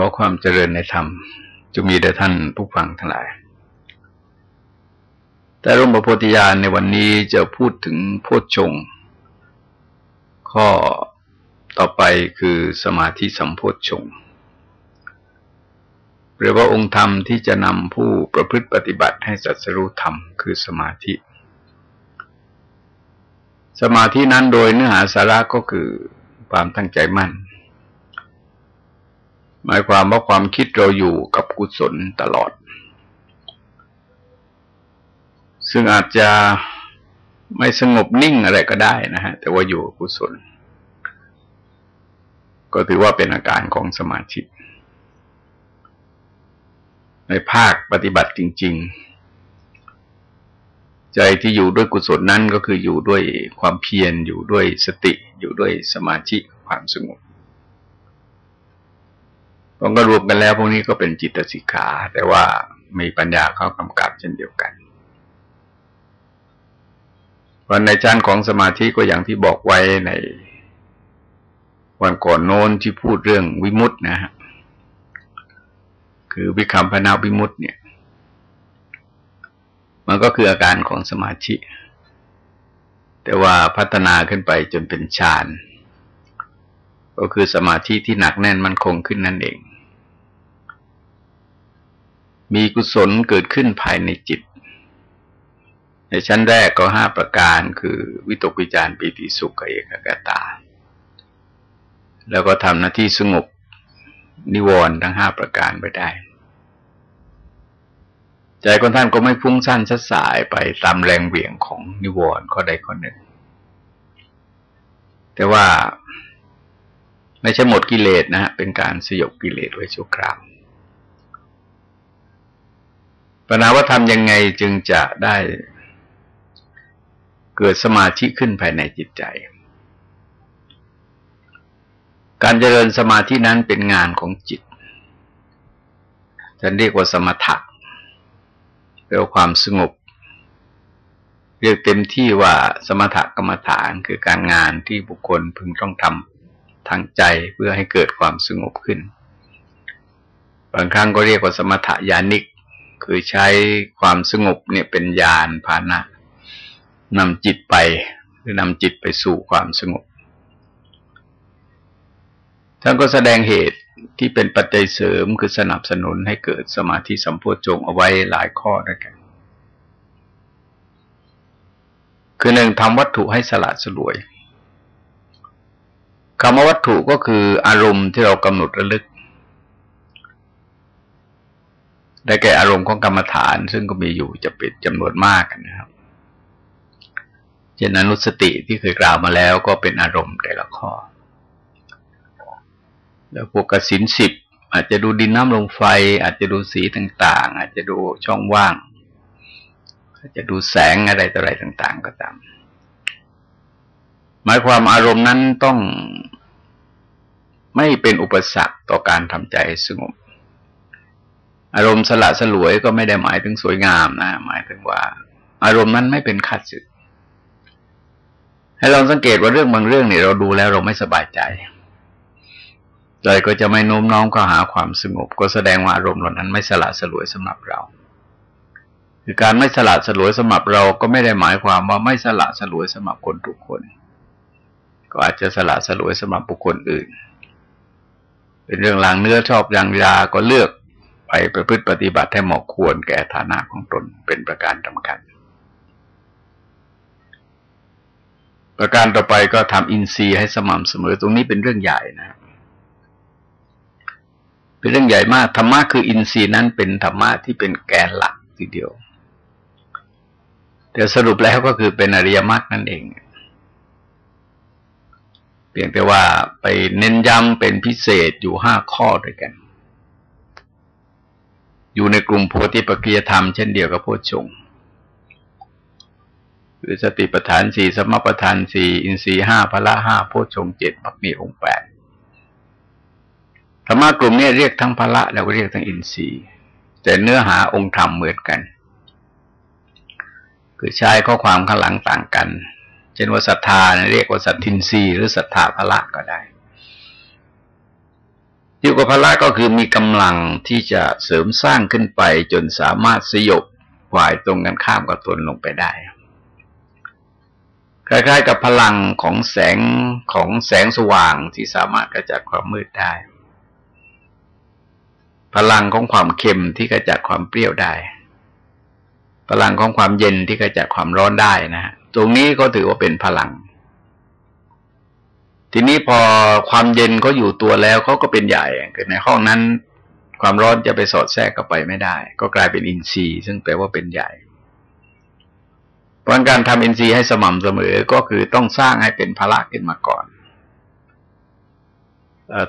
ขอความเจริญในธรรมจะมีแด่ท่านผู้ฟังทั้งหลาย แต่ร่มประโพธิญาณในวันนี้จะพูดถึงโพชฌงข้อต่อไปคือสมาธิสัมโพชฌงเรียกว่าองค์ธรรมที่จะนำผู้ประพฤติปฏิบัติให้สัจรู้ธรรมคือสมาธิ สมาธินั้นโดยเนื้อหาสาระก็คือความตั้งใจมั่น หมายความว่าความคิดเราอยู่กับกุศลตลอด ซึ่งอาจจะไม่สงบนิ่งอะไรก็ได้นะฮะ แต่ว่าอยู่กุศล ก็ถือว่าเป็นอาการของสมาธิในภาคปฏิบัติจริง ๆ ใจที่อยู่ด้วยกุศลนั้นก็คืออยู่ด้วยความเพียรอยู่ด้วยสติ อยู่ด้วยสมาธิความสงบ พอก็รวมกันแล้วพวกนี้ก็เป็นจิตสิกขา แต่ว่ามีปัญญาเข้ากำกับเช่นเดียวกันวันในชั้นของสมาธิก็อย่างที่บอกไว้ใน วันก่อนโน้นที่พูดเรื่องวิมุตต์นะฮะคือวิคัมพนาวิมุตต์เนี่ย มันก็คืออาการของสมาธิแต่ว่าพัฒนาขึ้นไปจนเป็นฌาน ก็คือสมาธิที่หนักแน่นมันคงขึ้นนั่นเอง มีกุศลเกิดขึ้นภายในจิต ในชั้นแรกก็ห้าประการคือวิตกวิจารปีติสุขเอกกตา แล้วก็ทำหน้าที่สงบนิวรณ์ทั้งห้าประการไปได้ ใจคนท่านก็ไม่ฟุ้งซ่านชัดสายไปตามแรงเบี่ยงของนิวรณ์ข้อใดข้อหนึ่ง แต่ว่า ไม่ใช่หมดกิเลสนะฮะเป็นการสยบกิเลสไว้ชั่วคราวปัญหาว่าทำยังไงจึงจะได้เกิดสมาธิขึ้นภายในจิตใจ การเจริญสมาธินั้นเป็นงานของจิตจะเรียกว่าสมถะเรียกความสงบ เรียกเต็มที่ว่าสมถกรรมฐานคือการงานที่บุคคลพึงต้องทำ ทางใจเพื่อให้เกิดความสงบขึ้น บางครั้งก็เรียกว่าสมถยานิก คือใช้ความสงบเนี่ยเป็นญาณพานะนำจิตไปหรือนำจิตไปสู่ความสงบ ท่านก็แสดงเหตุที่เป็นปัจจัยเสริมคือสนับสนุนให้เกิดสมาธิสัมโพชฌงเอาไว้หลายข้อด้วยกัน คือหนึ่งทำวัตถุให้สละสลวย คำว่าวัตถุก็คืออารมณ์ที่เรากำหนดระลึก ได้แก่อารมณ์ของกรรมฐาน ซึ่งก็มีอยู่จะเป็นจำนวนมากนะครับเช่นอนุสติที่เคยกล่าวมาแล้วก็เป็นอารมณ์แต่ละข้อ แล้วพวกกสินสิบอาจจะดูดินน้ำลมไฟ อาจจะดูสีต่าง ๆ อาจจะดูช่องว่าง อาจจะดูแสงอะไรต่ออะไรต่าง ๆ ก็ตาม หมายความอารมณ์นั้นต้องไม่เป็นอุปสรรคต่อการทำใจสงบ อารมณ์สละสลวยก็ไม่ได้หมายถึงสวยงามนะ หมายถึงว่า อารมณ์นั้นไม่เป็นขัดสึกให้เราสังเกตว่าเรื่องบางเรื่องเนี่ยเราดูแล้วเราไม่สบายใจใจก็จะไม่โน้มน้อมเข้าหาความสงบ ก็แสดงว่าอารมณ์เหล่านั้นไม่สละสลวยสำหรับเราคือการไม่สละสลวยสำหรับเราก็ไม่ได้หมายความว่าไม่สละสลวยสำหรับคนทุกคน ก็อาจจะสละสลวยสำหรับบุคคลอื่น เป็นเรื่องลางเนื้อชอบยางยาก็เลือกไปประพฤติปฏิบัติให้เหมาะควรแก่ฐานะของตนเป็นประการสำคัญ ประการต่อไปก็ทำอินทรีย์ให้สม่ำเสมอตรงนี้เป็นเรื่องใหญ่นะเป็นเรื่องใหญ่มากธรรมะคืออินทรีย์นั้นเป็นธรรมะที่เป็นแกนหลักทีเดียว แต่สรุปแล้วก็คือเป็นอริยมรรคนั่นเอง พียงแต่ว่าไปเน้นย้ำเป็นพิเศษอยู่ห้าข้อด้วยกัน อยู่ในกลุ่มโพธิปัจจยธรรมเช่นเดียวกับโพชงคือสติปัฏฐานสี่สมปัฏฐานสี่อินทรีห้าพละห้าโพชงเจ็ดมักมีองค์แปดธรรมะกลุ่มนี้เรียกทั้งพละแล้วก็เรียกทั้งอินทรีย์แต่เนื้อหาองค์ธรรมเหมือนกัน คือใช้ข้อความข้างหลังต่างกัน ช่นว่าศรัทธาเรียกว่าสัตทินรีหรือศรัทธาพละก็ได้ยุกพละก็คือมีกำลังที่จะเสริมสร้างขึ้นไปจนสามารถสยบฝ่ายตรงกันข้ามกับตนลงไปได้คล้ายๆกับพลังของแสงของแสงสว่างที่สามารถกระจัดความมืดได้ พลังของความเค็มที่กระจัดความเปรี้ยวได้ พลังของความเย็นที่กระจัดความร้อนได้นะฮะ ตรงนี้ก็ถือว่าเป็นพลัง ทีนี้พอความเย็นเขาอยู่ตัวแล้วเขาก็เป็นใหญ่เกิดในห้องนั้น ความร้อนจะไปสอดแทรกเข้าไปไม่ได้ ก็กลายเป็นอินทรีย์ ซึ่งแปลว่าเป็นใหญ่เพราะการทำอินทรีย์ให้สม่ำเสมอก็คือต้องสร้างให้เป็นพละขึ้นมาก่อน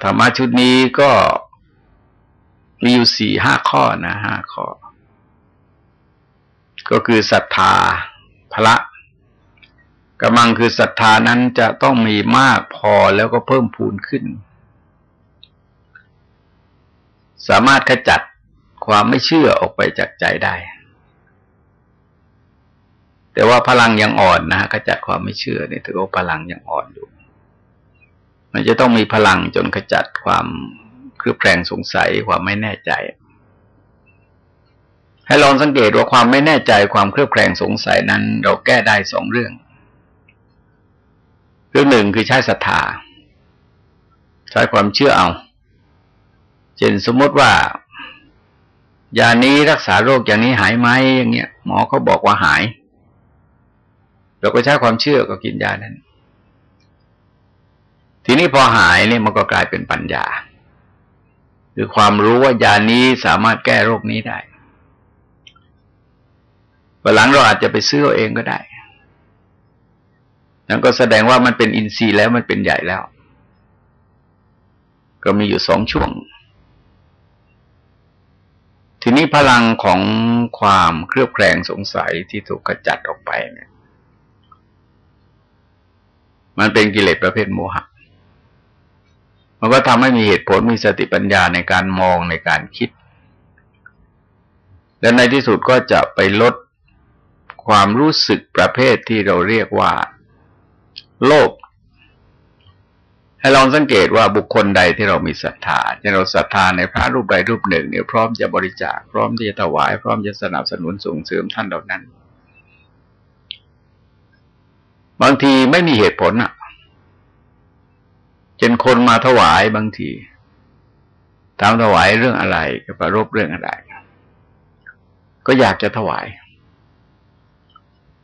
ธรรมะชุดนี้ก็มีอยู่สี่ห้าข้อนะห้าข้อ ก็คือศรัทธาพละ กำลังคือศรัทธานั้นจะต้องมีมากพอแล้วก็เพิ่มพูนขึ้น สามารถขจัดความไม่เชื่อออกไปจากใจได้ แต่ว่าพลังยังอ่อนนะขจัดความไม่เชื่อนี่ถือว่าพลังยังอ่อนอยู่ มันจะต้องมีพลังจนขจัดความเครือบแคลงสงสัยความไม่แน่ใจ ให้ลองสังเกตว่าความไม่แน่ใจความเครือบแคลงสงสัยนั้น เราแก้ได้สองเรื่อง เรื่องหนึ่งคือใช้ศรัทธา ใช้ความเชื่อเอาเช่นสมมติว่ายานี้รักษาโรคอย่างนี้หายไหมอย่างเงี้ยหมอเขาบอกว่าหาย เราก็ใช้ความเชื่อก็กินยานั้น ทีนี้พอหายเนี่ยมันก็กลายเป็นปัญญา คือความรู้ว่ายานี้สามารถแก้โรคนี้ได้วันหลังเราอาจจะไปซื้อเองก็ได้ นั่นก็แสดงว่ามันเป็นอินทรีย์แล้วมันเป็นใหญ่แล้ว ก็มีอยู่สองช่วง ทีนี้พลังของความเครือบแคลงสงสัยที่ถูกกระจัดออกไปเนี่ย มันเป็นกิเลสประเภทโมหะ มันก็ทำให้มีเหตุผลมีสติปัญญาในการมองในการคิด และในที่สุดก็จะไปลดความรู้สึกประเภทที่เราเรียกว่า โลภให้ลองสังเกตว่าบุคคลใดที่เรามีศรัทธาที่เราศรัทธาในพระรูปใดรูปหนึ่งเนี่ยพร้อมจะบริจาคพร้อมที่จะถวาย พร้อมจะสนับสนุนส่งเสริมท่านเหล่านั้น บางทีไม่มีเหตุผลอะเช่นคนมาถวายบางทีถามถวายเรื่องอะไรกับประรบเรื่องอะไร ก็อยากจะถวาย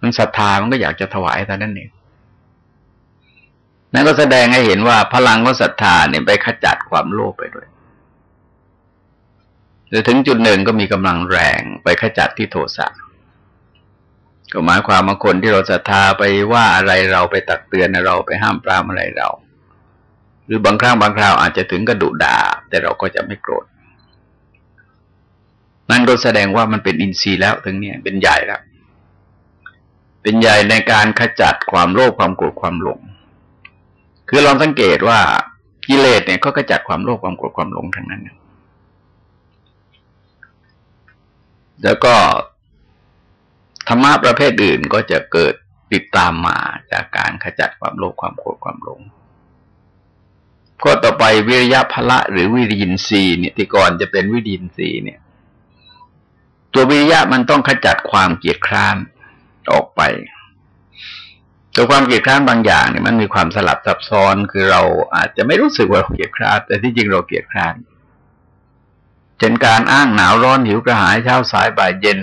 มันศรัทธามันก็อยากจะถวายแต่นั้นเอง นั่นก็แสดงให้เห็นว่าพลังของศรัทธาเนี่ยไปขจัดความโลภไปด้วยแต่ถึงจุดหนึ่งก็มีกำลังแรงไปขจัดที่โทสะก็หมายความว่าคนที่เราศรัทธาไปว่าอะไรเราไปตักเตือนเราไปห้ามปรามอะไรเรา หรือบางครั้งบางคราวอาจจะถึงกระดุด่า แต่เราก็จะไม่โกรธนั่นก็แสดงว่ามันเป็นอินทรีย์แล้วถึงเนี่ยเป็นใหญ่แล้ว เป็นใหญ่ในการขจัดความโลภความโกรธความหลง คือลองสังเกตว่ากิเลสเนี่ยก็กระจัดความโลภความโกรธความหลงทั้งนั้น แล้วก็ธรรมะประเภทอื่นก็จะเกิดติดตามมาจากการขจัดความโลภความโกรธความหลงก็ต่อไปวิริยะพละ หรือวิริยินทรีย์เนี่ยที่ก่อนจะเป็นวิริยินทรีย์เนี่ย ตัววิริยะมันต้องขจัดความเกียดคร้านออกไป ตัวความเกลียดคร้านบางอย่างเนี่ยมันมีความสลับซับซ้อนคือเราอาจจะไม่รู้สึกว่าเราเกลียดคร้านแต่ที่จริงเราเกลียดคร้านเช่นการอ้างหนาวร้อนหิวกระหายเช้าสายบ่ายเย็น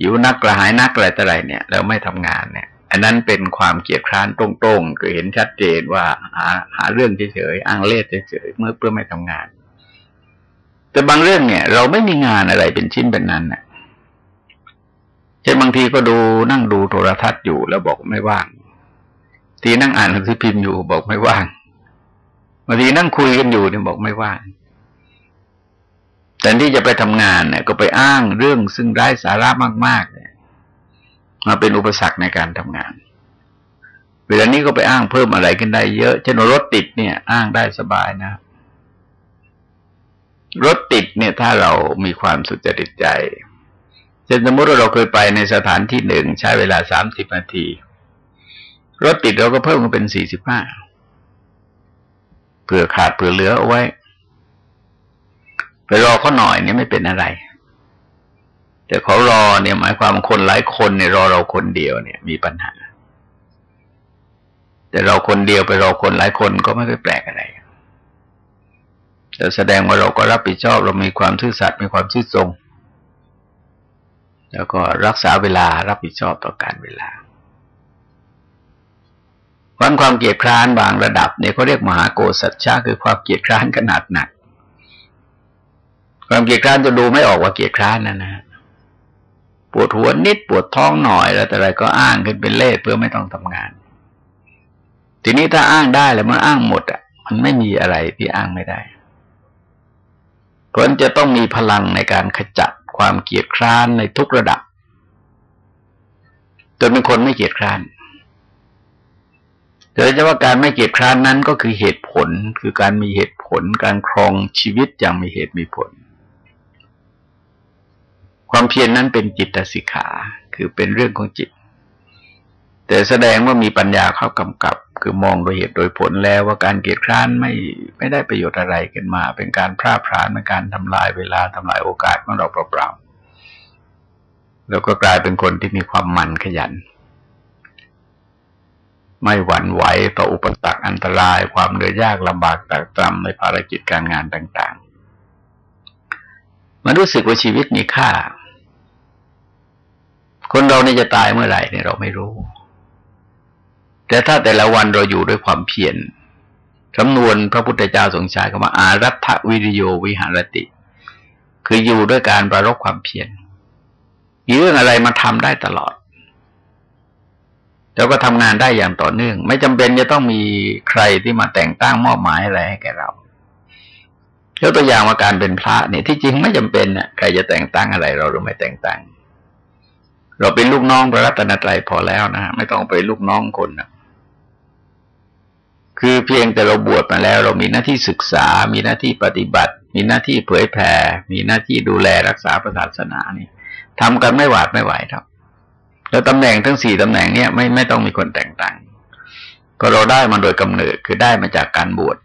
หิวนักกระหายนักอะไรต่ออะไรเนี่ยแล้วไม่ทำงานเนี่ย อันนั้นเป็นความเกลียดคร้านตรงๆคือเห็นชัดเจนว่าหาหาเรื่องเฉยๆอ้างเล่ห์เฉยๆเมื่อเพื่อไม่ทำงาน แต่บางเรื่องเนี่ย เราไม่มีงานอะไรเป็นชิ้นเป็นนั้นเนี่ ยช่นบางทีก็ดูนั่งดูโทรทัศน์อยู่แล้วบอกไม่ว่าง ทีนั่งอ่านหนังสือพิมพ์อยู่บอกไม่ว่างบางทีนั่งคุยกันอยู่เนี่ยบอกไม่ว่างแต่ที่จะไปทำงานเนี่ยก็ไปอ้างเรื่องซึ่งไร้สาระมากๆเนี่ยมาเป็นอุปสรรคในการทำงาน เวลานี้ก็ไปอ้างเพิ่มอะไรกันได้เยอะเช่นรถติดเนี่ย อ้างได้สบายนะ รถติดเนี่ยถ้าเรามีความสุจริตใจ เช่นสมมติว่าเราเคยไปในสถานที่หนึ่งใช้เวลาสามสิบนาที รถติดเราก็เพิ่มมาเป็นสี่สิบห้าเผื่อขาดเผื่อเหลือเอาไว้ ไปรอเขาหน่อยเนี่ยไม่เป็นอะไร แต่เขารอเนี่ยหมายความคนหลายคนเนี่ยรอเราคนเดียวเนี่ย มีปัญหา แต่เราคนเดียวไปรอคนหลายคนก็ไม่ได้แปลกอะไรแต่แสดงว่าเราก็รับผิดชอบเรามีความซื่อสัตย์มีความซื่อตรง แล้วก็รักษาเวลารับผิดชอบต่อการเวลาความความเกียดคร้านบางระดับเนี่ยเขาเรียกมหาโกสัจฉะคือความเกียดคร้านขนาดหนัก ความเกียดคร้านจะดูไม่ออกว่าเกียดคร้านนะนะปวดหัวนิดปวดท้องหน่อยแล้วแต่อะไรก็อ้างขึ้นเป็นเล่เพื่อไม่ต้องทำงาน ทีนี้ถ้าอ้างได้แล้วมันอ้างหมดอะ มันไม่มีอะไรที่อ้างไม่ได้เพราะจะต้องมีพลังในการขจัด ความเกียดคร้านในทุกระดับ จนเป็นคนไม่เกียดคร้านโดยเฉพาะการไม่เกียดคร้านนั้นก็คือเหตุผลคือการมีเหตุผลการครองชีวิตอย่างมีเหตุมีผล ความเพียรนนั้นเป็นจิตสิกขาคือเป็นเรื่องของจิต แต่แสดงว่ามีปัญญาเข้ากำกับ คือมองโดยเหตุโดยผลแล้วว่าการเกียดคร้านไม่ไม่ได้ประโยชน์อะไรกันมา เป็นการพร่าพรานเป็นการทำลายเวลาทำลายโอกาสของเราเปล่าๆแล้วก็กลายเป็นคนที่มีความมันขยัน ไม่หวั่นไหวต่ออุปสรรคอันตราย ความเหนื่อยยากลำบากตากตรำในภารกิจการงานต่างๆ มันรู้สึกว่าชีวิตมีค่า คนเราเนี่ยจะตายเมื่อไหร่เนี่ยเราไม่รู้ แต่ถ้าแต่ละวันเราอยู่ด้วยความเพียรคำนวณพระพุทธเจ้าทรงใช้คำว่าอารัฐวิริโยวิหารติ คืออยู่ด้วยการประรบความเพียรมีเรื่องอะไรมาทำได้ตลอด แล้วก็ทำงานได้อย่างต่อเนื่อง ไม่จำเป็นจะต้องมีใครที่มาแต่งตั้งมอบหมายอะไรให้แก่เรายกตัวอย่างว่าการเป็นพระเนี่ยที่จริงไม่จำเป็นน่ะใครจะแต่งตั้งอะไรเราหรือไม่แต่งตั้งเราเป็นลูกน้องพระรัตนตรัยพอแล้วนะไม่ต้องไปลูกน้องคนนะ คือเพียงแต่เราบวชมาแล้ว เรามีหน้าที่ศึกษา มีหน้าที่ปฏิบัติ มีหน้าที่เผยแผ่ มีหน้าที่ดูแลรักษาศาสนานี่ทำกันไม่หวาดไม่ไหวครับแล้วตำแหน่งทั้งสี่ตำแหน่งเนี้ยไม่ไม่ต้องมีคนแต่งตั้งก็เราได้มาโดยกำเนิดคือได้มาจากการบวช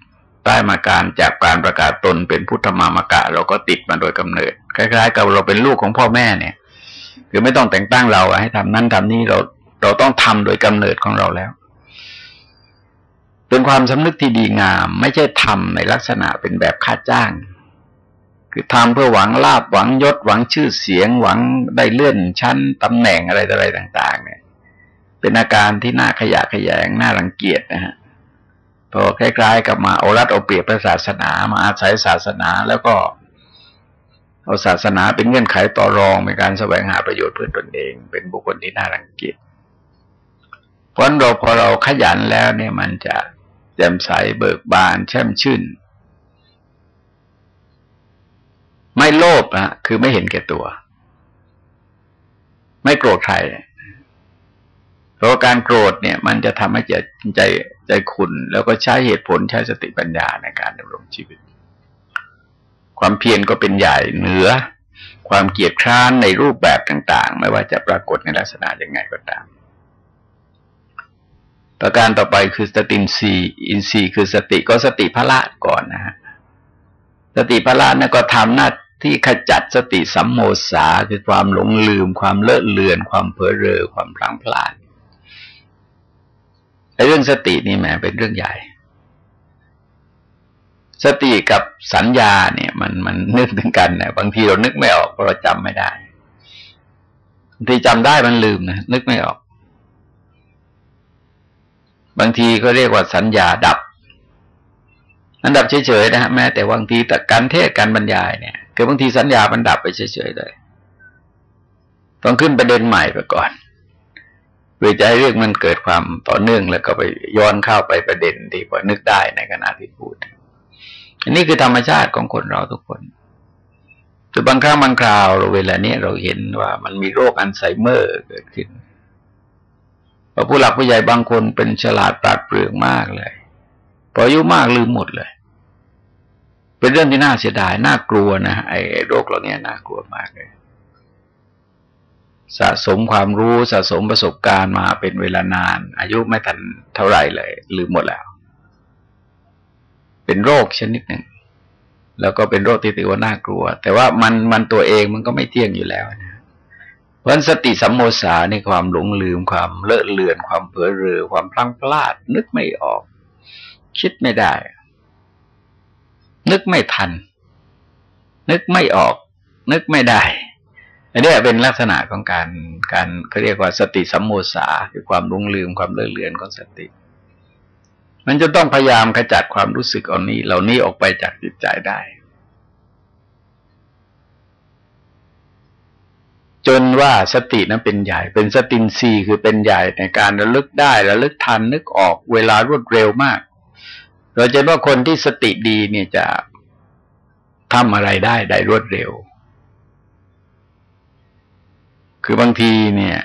ได้มาการจากการประกาศตนเป็นพุทธมามกะ เราก็ติดมาโดยกำเนิดคล้าย ๆ กับเราเป็นลูกของพ่อแม่เนี่ย คือไม่ต้องแต่งตั้งเราให้ทำนั่นทำนี่เราเราต้องทำโดยกำเนิดของเราแล้ว เป็นความสำนึกที่ดีงาม ไม่ใช่ทำในลักษณะเป็นแบบค่าจ้าง คือทำเพื่อหวังลาบหวังยศหวังชื่อเสียง หวังได้เลื่อนชั้นตำแหน่งอะไรอะไรต่าง ๆ เนี่ย เป็นอาการที่น่าขยะขยงน่ารังเกียจนะฮะพอคล้ายๆ กับมาเอารัดเอาเปรียบพระศาสนา มาอาศัยศาสนาแล้วก็เอาศาสนาเป็นเงื่อนไขต่อรองในการแสวงหาประโยชน์เพื่อตนเอง เป็นบุคคลที่น่ารังเกียจเพราะเราพอเราขยันแล้วเนี่ยมันจะ จ่มใสเบิกบานแช่มชื่น ไม่โลภนะคือไม่เห็นแก่ตัว ไม่โกรธใครเพราะการโกรธเนี่ย มันจะทำให้ใจใจใจขุนแล้วก็ใช้เหตุผลใช้สติปัญญาในการดำรงชีวิต ความเพียรก็เป็นใหญ่เหนือ ความเกียดคร้านในรูปแบบต่าง ๆ ไม่ว่าจะปรากฏในลักษณะยังไงก็ตาม ประการต่อไปคือสตินทรีย์อินทรีย์คือสติก็สติพละก่อนนะฮะสติพละนี่ก็ทำหน้าที่ขจัดสติสัมโมสะคือความหลงลืม ความเลอะเลือน ความเผลอเรอความพลั้งพลาดไอ้เรื่องสตินี่แหมเป็นเรื่องใหญ่ สติกับสัญญาเนี่ย มันมันนึกถึงกันเนี่ยบางทีเรานึกไม่ออกเพราะเราจำไม่ได้บางทีจำได้มันลืมนะนึกไม่ออก บางทีก็เรียกว่าสัญญาดับ อันดับเฉยๆนะฮะแม้แต่บางทีแต่การเทศการบรรยายเนี่ย คือบางทีสัญญามันดับไปเฉยๆเลยต้องขึ้นประเด็นใหม่ไปก่อนเพื่อจะให้เรื่องมันเกิดความต่อเนื่องแล้วก็ไปย้อนเข้าไปประเด็นที่พอนึกได้ในขณะที่พูด อันนี้คือธรรมชาติของคนเราทุกคนคือบางครั้งบางคราวเราเวลาเนี้ยเราเห็นว่ามันมีโรคอัลไซเมอร์เกิดขึ้น ผู้หลักผู้ใหญ่บางคนเป็นฉลาดปราดเปรื่องมากเลยพออายุมากลืมหมดเลย เป็นเรื่องที่น่าเสียดายน่ากลัวนะไอ้โรคเหล่านี้น่ากลัวมากเลย สะสมความรู้สะสมประสบการณ์มาเป็นเวลานาน อายุไม่ทันเท่าไหร่เลย ลืมหมดแล้ว เป็นโรคชนิดหนึ่งแล้วก็เป็นโรคที่ถือว่าน่ากลัว แต่ว่ามันมันตัวเองมันก็ไม่เที่ยงอยู่แล้วนะ เพราะสติสัมโมสาในความหลงลืมความเลอะเลือน ความเผลอเรอความพลั้งพลาด นึกไม่ออก คิดไม่ได้ นึกไม่ทัน นึกไม่ออก นึกไม่ได้อันนี้เป็นลักษณะของการการเขาเรียกว่าสติสัมโมสาคือความหลงลืมความเลอะเลือนของสติ มันจะต้องพยายามขจัดความรู้สึกเอานี้ เหล่านี้ออกไปจากจิตใจได้ จนว่าสตินั้นเป็นใหญ่ เป็นสตินซีคือเป็นใหญ่ในการระลึกได้ระลึกทันนึกออกเวลารวดเร็วมาก เราจะว่าคนที่สติดีเนี่ยจะทำอะไรได้ได้รวดเร็ว คือบางทีเนี่ย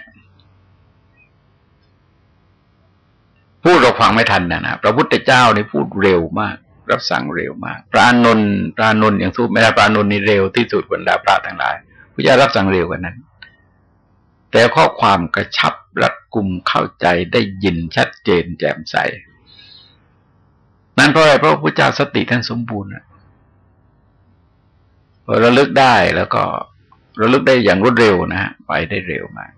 พูดเราฟังไม่ทันนะนะพระพุทธเจ้านี่พูดเร็วมาก รับสั่งเร็วมากพระอนนท์พระอนนท์อย่างสู้ไม่ได้พระอนนท์นี่เร็วที่สุดบรรดาพระทั้งหลาย พระเจ้ารับสั่งเร็วกว่านั้น แต่ข้อความกระชับรัดกุมเข้าใจได้ยินชัดเจนแจ่มใส นั้นเพราะอะไรเพราะพระเจ้าสติท่านสมบูรณ์พอระลึกได้แล้วก็ระลึกได้อย่างรวดเร็วนะฮะไปได้เร็วมาก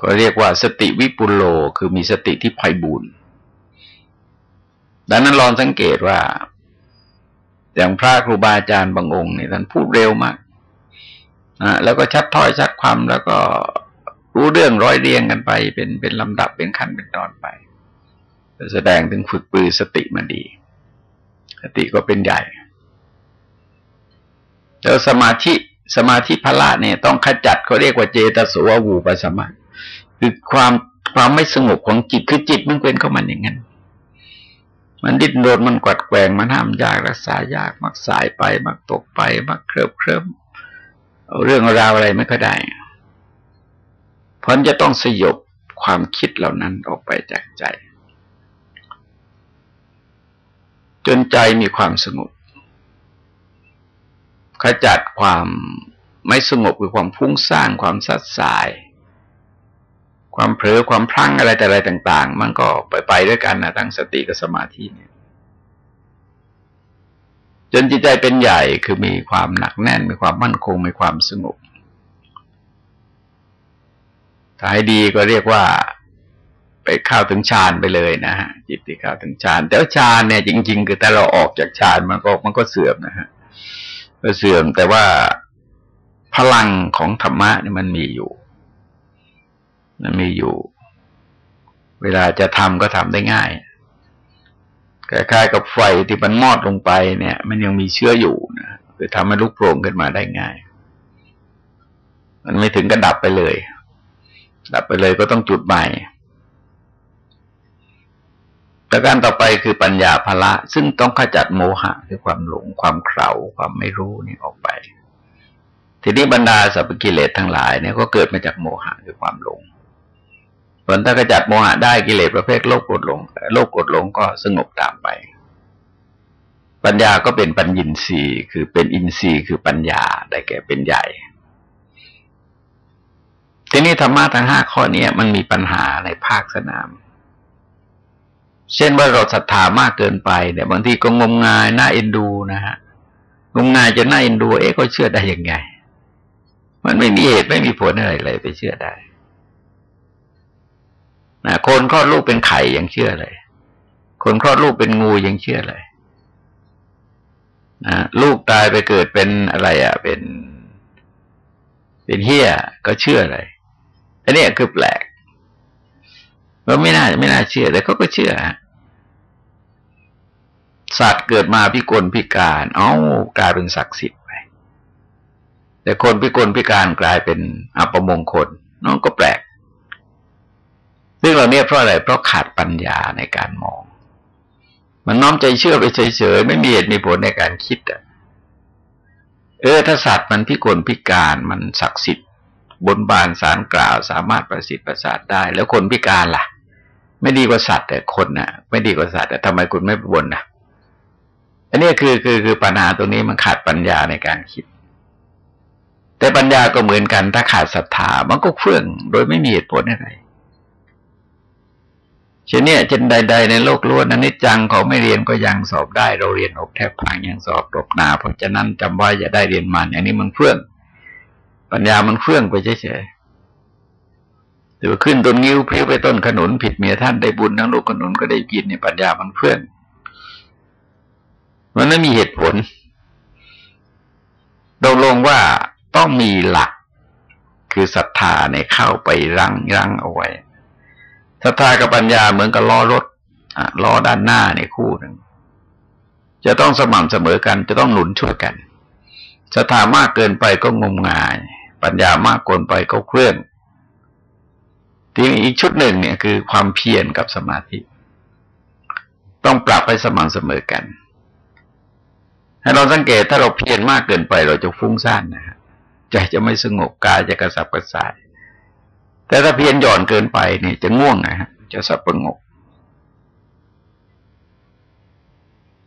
ก็เรียกว่าสติวิปุโลคือมีสติที่ไพ่บุญดังนั้นลองสังเกตว่า อย่างพระครูบาอาจารย์บางองค์เนี่ยท่านพูดเร็วมากนะแล้วก็ชัดถ้อยชัดความแล้วก็รู้เรื่องร้อยเรียงกันไป เป็นเป็นลำดับเป็นขั้นเป็นตอนไป แสดงถึงฝึกปือสติมาดี สติก็เป็นใหญ่ แล้วสมาธิสมาธิพละเนี่ย ต้องขจัดเขาเรียกว่าเจตสววูปสมาคือความความไม่สงบของจิตคือจิตมันเป็นเข้ามันอย่างนั้น มันดิ้นรนมันกัดแกงมันห้ามยากรักษายาก มักสายไป มักตกไป มักเคลิบเคลิ้มเรื่องราวอะไรไม่ค่อยได้เพราะจะต้องสยบความคิดเหล่านั้นออกไปจากใจ จนใจมีความสงบขจัดความไม่สงบคือความฟุ้งซ่านความสัดสาย ความเผลอความพลั้งอะไรแต่อะไรต่าง ๆ มันก็ไปไปด้วยกันนะทั้งสติกับสมาธิเนี่ย จนจิตใจเป็นใหญ่คือมีความหนักแน่น มีความมั่นคงมีความสงบถ้าให้ดีก็เรียกว่า ไปเข้าถึงฌานไปเลยนะฮะจิตที่เข้าถึงฌานแต่ว่าฌานเนี่ยจริง ๆ คือแต่เราออกจากฌานมันก็มันก็เสื่อมนะฮะเสื่อมแต่ว่าพลังของธรรมะนี่มันมีอยู่ มันมีอยู่ เวลาจะทำก็ทำได้ง่ายคล้ายๆกับไฟที่มันมอดลงไปเนี่ย มันยังมีเชื้ออยู่นะคือทำให้ลุกโผล่ขึ้นมาได้ง่าย มันไม่ถึงกระดับไปเลย ดับไปเลยก็ต้องจุดใหม่ประการต่อไปคือปัญญาภละ ซึ่งต้องขจัดโมหะคือความหลงความเข่าความไม่รู้นี่ออกไป ทีนี้บรรดาสัพพกิเลสทั้งหลายเนี่ยก็เกิดมาจากโมหะคือความหลง ผลถ้าขจัดโมหะได้กิเลสประเภทโลภกดหลงโลภกดหลงก็สงบตามไป ปัญญาก็เป็นปัญญินทรีย์คือเป็นอินทรีย์คือปัญญาได้แก่เป็นใหญ่ ทีนี้ธรรมะทั้งห้าข้อนี้มันมีปัญหาในภาคสนาม เช่นว่าเราศรัทธามากเกินไปเนี่ยบางทีก็งมงายน่าเอ็นดูนะฮะงมงายจะน่าเอ็นดู เอ๊ะก็เชื่อได้ยังไง มันไม่มีเหตุไม่มีผลอะไรเลยไปเชื่อได้ นะคนคลอดลูกเป็นไข่ยังเชื่อเลย คนคลอดลูกเป็นงูยังเชื่อเลยนะลูกตายไปเกิดเป็นอะไรอะ เป็น เป็นเฮียก็เชื่อเลยอันนี้คือแปลกเราไม่น่าไม่น่าเชื่อแต่เขาก็เชื่อสัตว์เกิดมาพิกลพิการ เอ้ากลายเป็นศักดิ์สิทธิ์ไป แต่คนพิกลพิการกลายเป็นอัปมงคลน้องก็แปลก ซึ่องเราเนี่ยเพราะอะไร เพราะขาดปัญญาในการมอง มันน้อมใจเชื่อไปเฉยๆ ไม่มีเหตุมีผลในการคิดอะเออถ้าสัตว์มันพิกลพิการมันศักดิ์สิทธิ์ บนบานสารกล่าวสามารถประสิทธิ์ประสาทได้ แล้วคนพิการล่ะ ไม่ดีกว่าสัตว์แต่คนนะ่ะ ไม่ดีกว่าสัตว์แต่ทำไมคุณไม่บนนะอันนี้คือคือคือปัญหาตรงนี้มันขาดปัญญาในการคิด แต่ปัญญาก็เหมือนกันถ้าขาดศรัทธามันก็เฟื่อง โดยไม่มีเหตุผลอะไร เช่นนี้เช่นใด ๆ ในโลกล้วนอนิจจังเขาไม่เรียนก็ยังสอบได้ เราเรียนอกแทบพังยังสอบตบหนา เพราะฉะนั้นจำไว้อย่าได้เรียนมันอย่างนี้มันเฟื่อง ปัญญามันเฟื่องไปเฉยๆหรือขึ้นต้นงิ้วเพลี้ยวไปต้นขนุนผิดเมียท่านได้บุญทั้งลูกขนุนก็ได้กินในปัญญามันเฟื่องมันไม่มีเหตุผลตกลงว่าต้องมีหลัก คือศรัทธาในเข้าไปรั้งรั้งเอาไว้ ศรัทธากับปัญญาเหมือนกับล้อรถล้อด้านหน้าในคู่หนึ่งจะต้องสม่ำเสมอกัน จะต้องหนุนช่วยกันศรัทธามากเกินไปก็งมงาย ปัญญามากเกินไปก็เคลื่อนทีนี้อีกชุดหนึ่งเนี่ยคือความเพียรกับสมาธิ ต้องปรับให้สม่ำเสมอกัน ให้เราสังเกตถ้าเราเพียรมากเกินไปเราจะฟุ้งซ่านนะฮะใจจะไม่สงบกายจะกระสับกระส่าย แต่ถ้าเพียรหย่อนเกินไปเนี่ยจะง่วงนะฮะจะสับประงก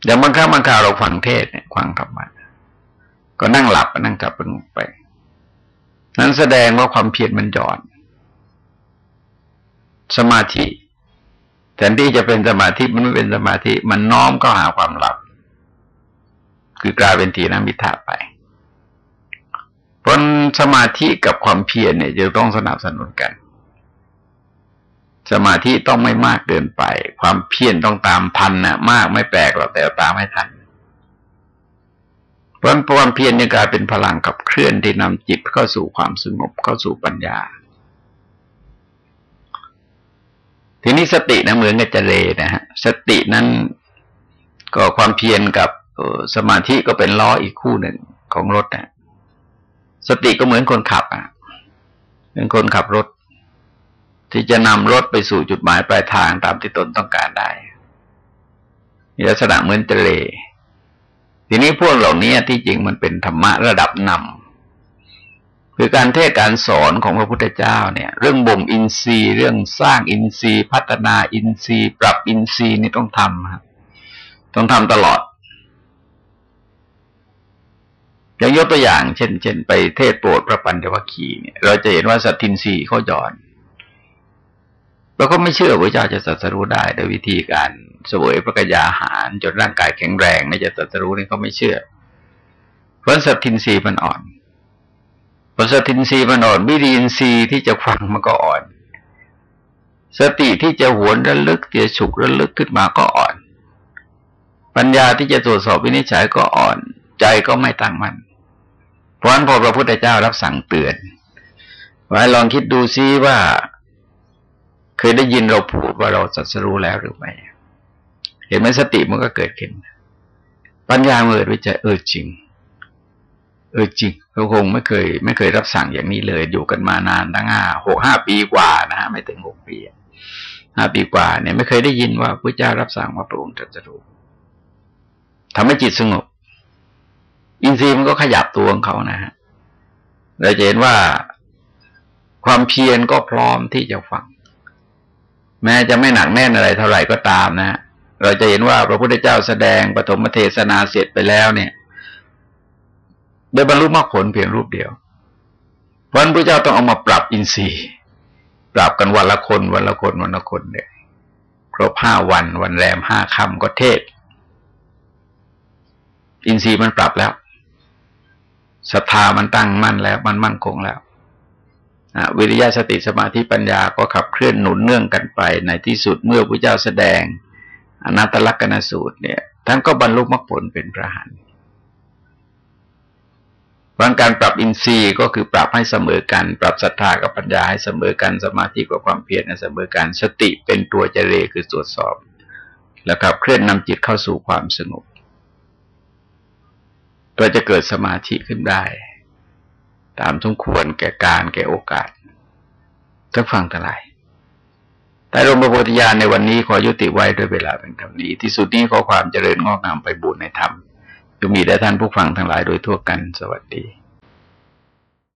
อย่างบางครั้งบางคราวเราฟังเทศเนี่ยฟังธรรมะก็นั่งหลับนั่งจับประงกไป นั้นแสดงว่าความเพียรมันหย่อน สมาธิแทนที่จะเป็นสมาธิมันไม่เป็นสมาธิ มันน้อมก็หาความหลับ คือกลายเป็นทีนมิถาไป พราะสมาธิกับความเพียรเนี่ยจะต้องสนับสนุนกัน สมาธิต้องไม่มากเกินไป ความเพียรต้องตามทันนะมากไม่แปลกหรอกแต่ตามไม่ทันเพราะความเพียรเนี่ยกลายเป็นพลังกับเคลื่อนที่นำจิตเข้าสู่ความสงบเข้าสู่ปัญญา ทีนี้สตินะเหมือนกับเจเลนะฮะสตินั้นก็ความเพียรกับสมาธิก็เป็นล้ออีกคู่หนึ่งของรถนะ สติก็เหมือนคนขับอะเป็นคนขับรถ ที่จะนำรถไปสู่จุดหมายปลายทางตามที่ตนต้องการได้มีลักษณะเหมือนทะเลทีนี้พวกเหล่านี้ที่จริงมันเป็นธรรมะระดับนำคือการเทศการสอนของพระพุทธเจ้าเนี่ย เรื่องบ่มอินทรีย์เรื่องสร้างอินทรีย์ พัฒนาอินทรีย์ ปรับอินทรีย์นี่ต้องทำครับต้องทำตลอด อย่างยกตัวอย่าง เช่น เช่น ไปเทศโปรดพระปัญจวัคคีย์เนี่ย เราจะเห็นว่าสัตทินรีเขาหย่อนเราก็ไม่เชื่อพระเจ้าจะสัตรู้ได้โดยวิธีการสวยพระกยาหารจนร่างกายแข็งแรงในจะสัตรู้นี่เขาไม่เชื่อ เพราะสัตทินรีมันอ่อนพอสัตทินรีมันอ่อนวิริยินรีที่จะฟังมันก็อ่อน สติที่จะหวนระลึกที่จะฉุกระลึกขึ้นมาก็อ่อน ปัญญาที่จะตรวจสอบวินิจฉัยก็อ่อน ใจก็ไม่ตั้งมัน่น เพราะฉะนั้นพอพระพุทธเจ้ารับสั่งเตือนไว่าลองคิดดูซิว่า เคยได้ยินเราพูดว่าเราสัสรู้แล้วหรือไม่เห็นไหมสติมันก็เกิดขึ้น ปัญญาเมื่อวิจัยเออจริง เออจริงเราคงไม่เคย ไม่เคยรับสั่งอย่างนี้เลย อยู่กันมานานตั้งห้าหกห้าปีกว่านะฮะไม่ถึงหกปีห้าปีกว่าเนี่ยไม่เคยได้ยินว่าพระเจ้ารับสั่งว่าพระองค์ตรัสรู้ทำให้จิตสงบ อินทรีย์มันก็ขยับตัวของเขานะฮะเราจะเห็นว่าความเพียรก็พร้อมที่จะฟัง แม้จะไม่หนักแน่นอะไรเท่าไหร่ก็ตามนะเราจะเห็นว่าพระพุทธเจ้าแสดงปฐมเทศนาเสร็จไปแล้วเนี่ยได้บรรลุมรรคผลเพียงรูปเดียว เพราะนั้นพระเจ้าต้องเอามาปรับอินทรีย์ ปรับกันวันละคนวันละคนวันละคนเนี่ยครบห้าวันวันแรมห้าค่ำก็เทศ อินทรีย์มันปรับแล้ว ศรัทธามันตั้งมั่นแล้วมันมั่นคงแล้ววิริยะสติสมาธิปัญญาก็ขับเคลื่อนหนุนเนื่องกันไป ในที่สุดเมื่อพระเจ้าแสดง อนัตตลักษณสูตรเนี่ยท่านก็บรรลุมรรคผลเป็นพระหันบางการปรับอินทรีย์ก็คือปรับให้เสมอกัน ปรับศรัทธากับปัญญาให้เสมอกันสมาธิกับความเพียรให้เสมอกันสติเป็นตัวเจเรคือตรวจสอบ แล้วขับเคลื่อนนำจิตเข้าสู่ความสงบ ก็จะเกิดสมาธิขึ้นได้ ตามสมควรแก่การแก่โอกาสทั้งฟังทั้งหลายแต่รมประโพธิญาณในวันนี้ขอยุติไว้ด้วยเวลาเป็นคำนี้ ที่สุดนี้ขอความเจริญงอกงามไปบูรในธรรมจงมีแด่ท่านผู้ฟังทั้งหลายโดยทั่วกันสวัสดี